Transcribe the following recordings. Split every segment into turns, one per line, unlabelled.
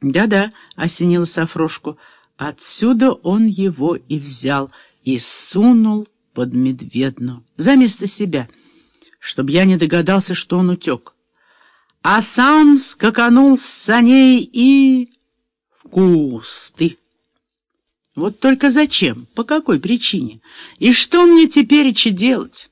Да-да, осенила Сафрошку. Отсюда он его и взял, и сунул под медведну, за место себя, чтобы я не догадался, что он утек. А сам скаканул с саней и... в кусты. Вот только зачем? По какой причине? И что мне теперь делать?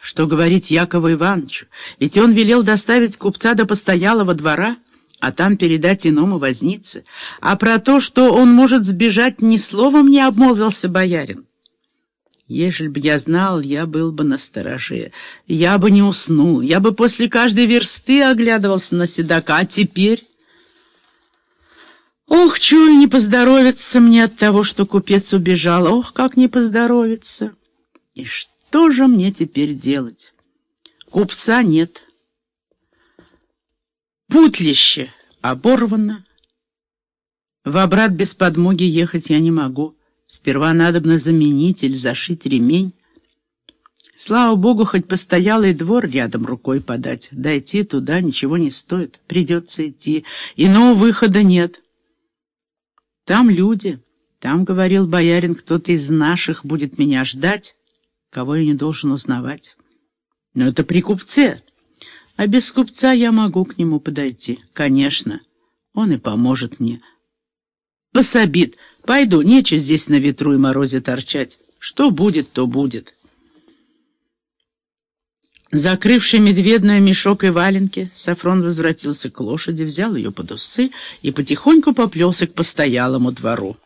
Что говорить Якову Ивановичу? Ведь он велел доставить купца до постоялого двора, а там передать иному вознице. А про то, что он может сбежать, ни словом не обмолвился боярин. Ежели бы я знал, я был бы настороже. Я бы не уснул, я бы после каждой версты оглядывался на седока. А теперь... Ох, чую, не поздоровится мне от того, что купец убежал. Ох, как не поздоровится. И что же мне теперь делать? Купца нет. Путлище оборвано. В обрат без подмоги ехать я не могу. Сперва надобно заменить или зашить ремень. Слава богу, хоть постоялый двор рядом рукой подать. Дойти туда ничего не стоит. Придется идти. Иного выхода нет. Там люди. Там, говорил боярин, кто-то из наших будет меня ждать, кого я не должен узнавать. Но это при купце. А без купца я могу к нему подойти. Конечно, он и поможет мне. Пособит. Пойду, нече здесь на ветру и морозе торчать. Что будет, то будет. Закрывший медведную мешок и валенки, Сафрон возвратился к лошади, взял ее под усы и потихоньку поплелся к постоялому двору.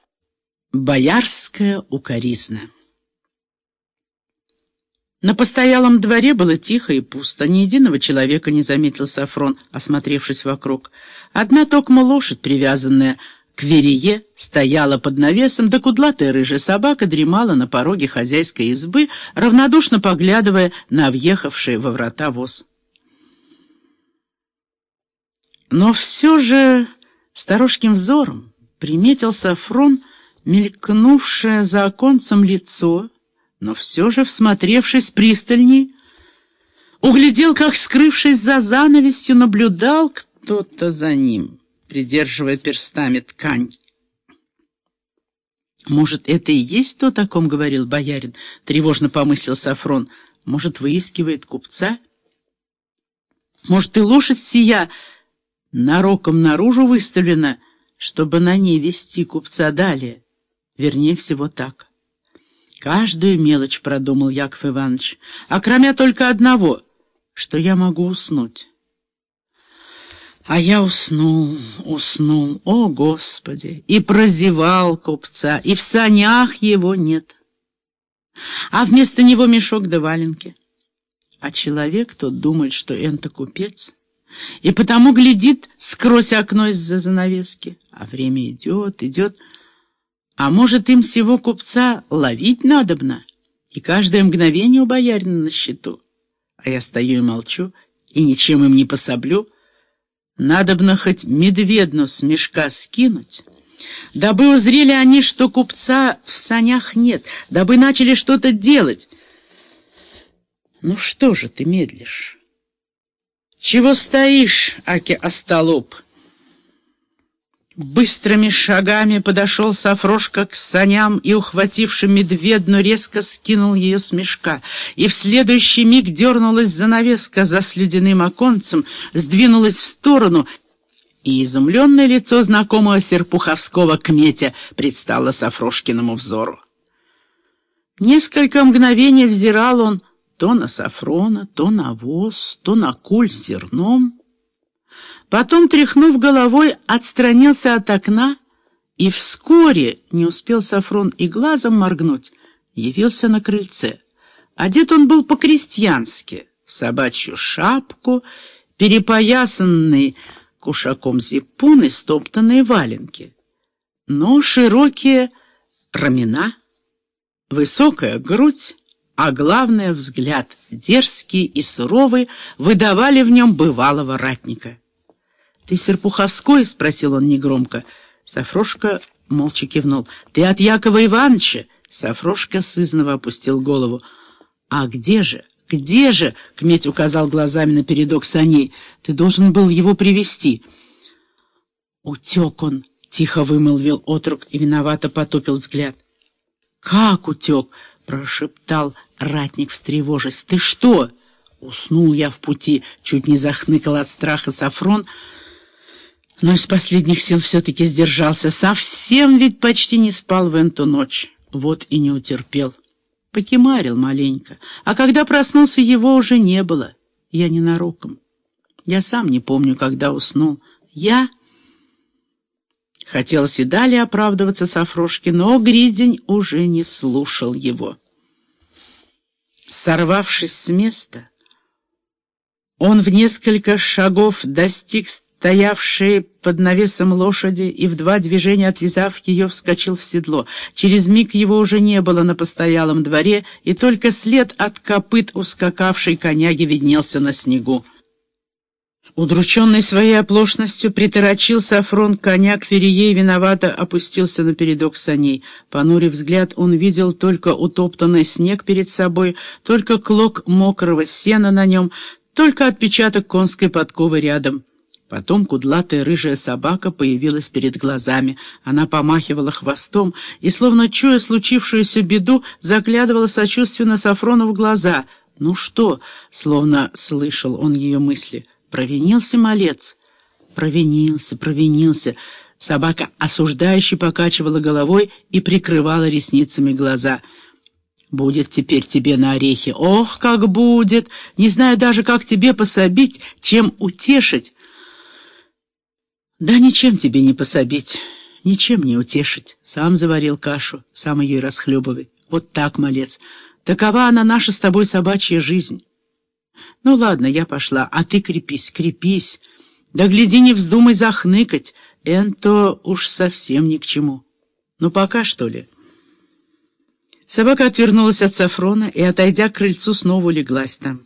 Боярская укоризна. На постоялом дворе было тихо и пусто. Ни единого человека не заметил Сафрон, осмотревшись вокруг. Одна токма лошадь, привязанная к верее, стояла под навесом, да кудлатая рыжая собака дремала на пороге хозяйской избы, равнодушно поглядывая на въехавший во врата воз. Но все же сторожким взором приметил Сафрон мелькнувшее за оконцем лицо, но все же, всмотревшись пристальней, углядел, как, скрывшись за занавесью, наблюдал кто-то за ним, придерживая перстами ткань. «Может, это и есть то, о ком говорил боярин?» — тревожно помыслил Сафрон. «Может, выискивает купца? Может, и лошадь сия нароком наружу выставлена, чтобы на ней вести купца далее? Вернее всего так». Каждую мелочь продумал Яков Иванович, а кроме только одного, что я могу уснуть. А я уснул, уснул, о, Господи, и прозевал купца, и в санях его нет. А вместо него мешок да валенки. А человек тот думает, что это купец, и потому глядит скрозь окно из-за занавески. А время идет, идет... А может, им всего купца ловить надобно, и каждое мгновение у боярина на счету. А я стою и молчу, и ничем им не пособлю. Надобно хоть медведну с мешка скинуть, дабы узрели они, что купца в санях нет, дабы начали что-то делать. Ну что же ты медлишь? Чего стоишь, аки остолоп? Быстрыми шагами подошел Сафрошка к саням и, ухвативши медведну, резко скинул ее с мешка. И в следующий миг дернулась занавеска за слюдяным оконцем, сдвинулась в сторону, и изумленное лицо знакомого серпуховского кметя предстало Сафрошкиному взору. Несколько мгновений взирал он то на Сафрона, то на воз, то на куль с зерном, Потом, тряхнув головой, отстранился от окна, и вскоре, не успел Сафрон и глазом моргнуть, явился на крыльце. Одет он был по-крестьянски, в собачью шапку, перепоясанный кушаком зипун и стоптанные валенки. Но широкие рамена, высокая грудь, а главное — взгляд, дерзкий и суровый, выдавали в нем бывалого ратника. «Ты Серпуховской?» — спросил он негромко. Сафрошка молча кивнул. «Ты от Якова Ивановича?» Сафрошка сызново опустил голову. «А где же? Где же?» — Кметь указал глазами на передок саней. «Ты должен был его привести «Утек он!» — тихо вымолвил отрок и виновато потупил взгляд. «Как утек?» — прошептал ратник, встревожись. «Ты что?» Уснул я в пути, чуть не захныкал от страха Сафрон, но из последних сил все-таки сдержался. Совсем ведь почти не спал в эту ночь. Вот и не утерпел. Покемарил маленько. А когда проснулся, его уже не было. Я ненароком. Я сам не помню, когда уснул. Я... Хотелось и далее оправдываться Сафрошке, но Гридень уже не слушал его. Сорвавшись с места, он в несколько шагов достиг стоявшей под навесом лошади и в два движения, отвязав ее, вскочил в седло. Через миг его уже не было на постоялом дворе, и только след от копыт ускакавшей коняги виднелся на снегу. Удрученный своей оплошностью, приторочил Сафрон коня к Ферие и виновато опустился на передок саней. Понурив взгляд, он видел только утоптанный снег перед собой, только клок мокрого сена на нем, только отпечаток конской подковы рядом. Потом кудлатая рыжая собака появилась перед глазами. Она помахивала хвостом и, словно чуя случившуюся беду, заглядывала сочувственно Сафрону в глаза. «Ну что?» — словно слышал он ее мысли — Провинился малец? Провинился, провинился. Собака осуждающе покачивала головой и прикрывала ресницами глаза. «Будет теперь тебе на орехи. Ох, как будет! Не знаю даже, как тебе пособить, чем утешить». «Да ничем тебе не пособить, ничем не утешить. Сам заварил кашу, сам ее и расхлебывай. Вот так, малец. Такова она наша с тобой собачья жизнь». «Ну ладно, я пошла, а ты крепись, крепись. Да гляди, не вздумай захныкать, энто уж совсем ни к чему. Ну пока, что ли?» Собака отвернулась от Сафрона и, отойдя к крыльцу, снова улеглась там.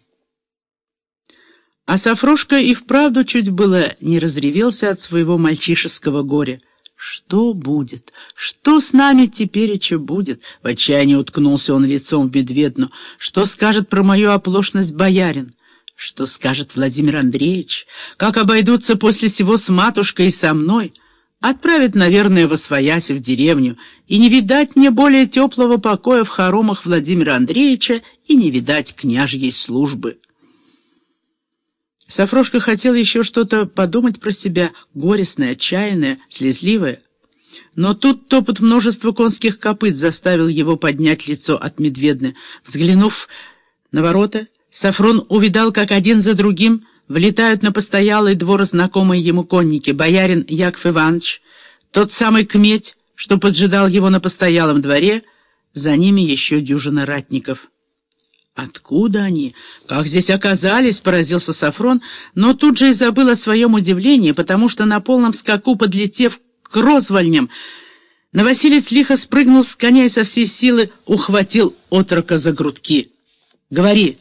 А Сафрошка и вправду чуть было не разревелся от своего мальчишеского горя. Что будет? Что с нами теперь и что будет? В отчаянии уткнулся он лицом в медведну. Что скажет про мою оплошность боярин? Что скажет Владимир Андреевич? Как обойдутся после всего с матушкой и со мной? Отправят, наверное, во своясь в деревню. И не видать мне более теплого покоя в хоромах Владимира Андреевича и не видать княжьей службы. Сафрошка хотел еще что-то подумать про себя, горестное, отчаянное, слезливое. Но тут топот множества конских копыт заставил его поднять лицо от медведны. Взглянув на ворота, Сафрон увидал, как один за другим влетают на постоялый двор знакомые ему конники, боярин Яков Иванович, тот самый кметь, что поджидал его на постоялом дворе, за ними еще дюжина ратников. «Откуда они? Как здесь оказались?» — поразился Сафрон, но тут же и забыл о своем удивлении, потому что на полном скаку, подлетев к розвальням, Новосилец лихо спрыгнул с коня и со всей силы ухватил отрока за грудки. «Говори!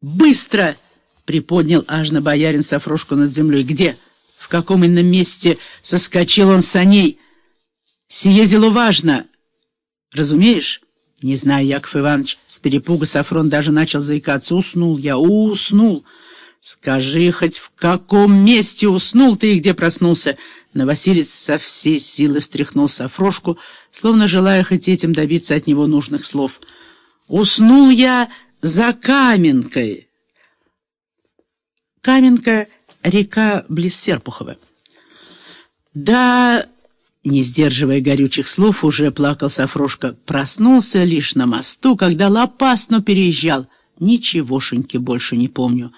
Быстро!» — приподнял аж на боярин Сафрошку над землей. «Где? В каком ином месте соскочил он саней? Сие зело важно! Разумеешь?» Не знаю, Яков Иванович, с перепуга Сафрон даже начал заикаться. Уснул я, уснул. Скажи хоть в каком месте уснул ты и где проснулся? Новосилец со всей силы встряхнул Сафрошку, словно желая хоть этим добиться от него нужных слов. Уснул я за Каменкой. Каменка — река близ Серпухова. Да... Не сдерживая горючих слов, уже плакал Сафрошка. Проснулся лишь на мосту, когда Лопасно переезжал. Ничегошеньки больше не помню.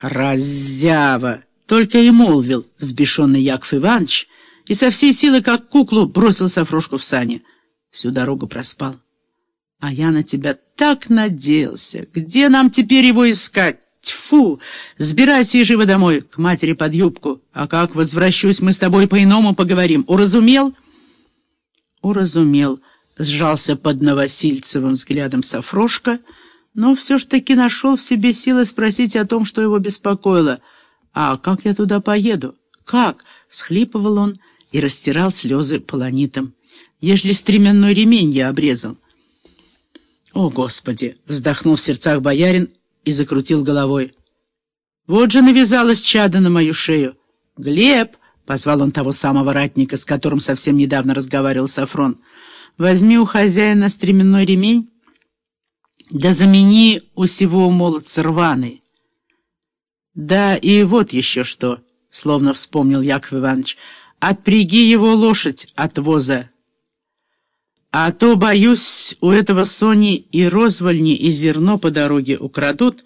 «Раззява!» — только и молвил взбешенный Яков Иванович, и со всей силы, как куклу, бросил Сафрошку в сани. Всю дорогу проспал. «А я на тебя так надеялся! Где нам теперь его искать?» Тьфу! Сбирайся и живо домой, к матери под юбку. А как возвращусь, мы с тобой по-иному поговорим. Уразумел? Уразумел. Сжался под Новосильцевым взглядом Сафрошка, но все ж таки нашел в себе силы спросить о том, что его беспокоило. «А как я туда поеду? Как?» — всхлипывал он и растирал слезы полонитом. «Ежели стременной ремень я обрезал». «О, Господи!» — вздохнул в сердцах боярин и закрутил головой. «Вот же навязалась чада на мою шею! Глеб!» Позвал он того самого ратника, с которым совсем недавно разговаривал Сафрон. «Возьми у хозяина стременной ремень, да замени у сего молодца рваный». «Да и вот еще что», — словно вспомнил Яков Иванович, — «отпряги его лошадь от воза». А то, боюсь, у этого Сони и розвольни, и зерно по дороге украдут,